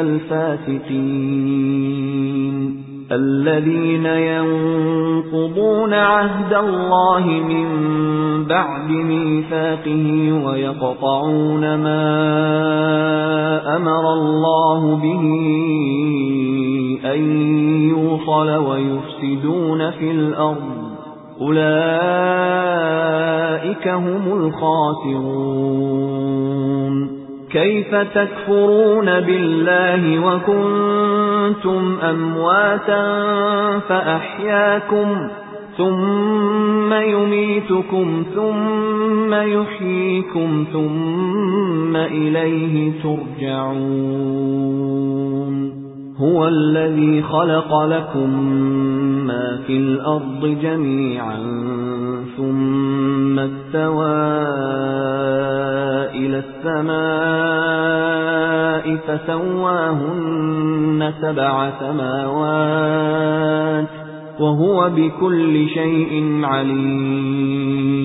الْفَاسِقِينَ. الَّذِينَ يَنقُضُونَ عَهْدَ اللَّهِ مِن بَعْدِ مِيثَاقِهِ وَيَقْطَعُونَ مَا أَمَرَ اللَّهُ بِهِ أَن يُوصَلَ وَيُفْسِدُونَ فِي الْأَرْضِ. أُولَئِكَ هُمُ الْخَاسِرُونَ. كَيْفَ تَكْفُرُونَ بِاللَّهِ وَكُنتُمْ أَمْوَاتًا فَأَحْيَاكُمْ ثُمَّ يُمِيتُكُمْ ثُمَّ يُحْيِيكُمْ ثُمَّ إِلَيْهِ تُرْجَعُونَ. هُوَ الَّذِي خَلَقَ لَكُم مَّا فِي الْأَرْضِ جَمِيعًا ثُمَّ اسْتَوَى إِلَى السَّمَاءِ فَسَوَّاهُنَّ سَبْعَ سَمَاوَاتٍ وَهُوَ بِكُلِّ شَيْءٍ عَلِيمٌ.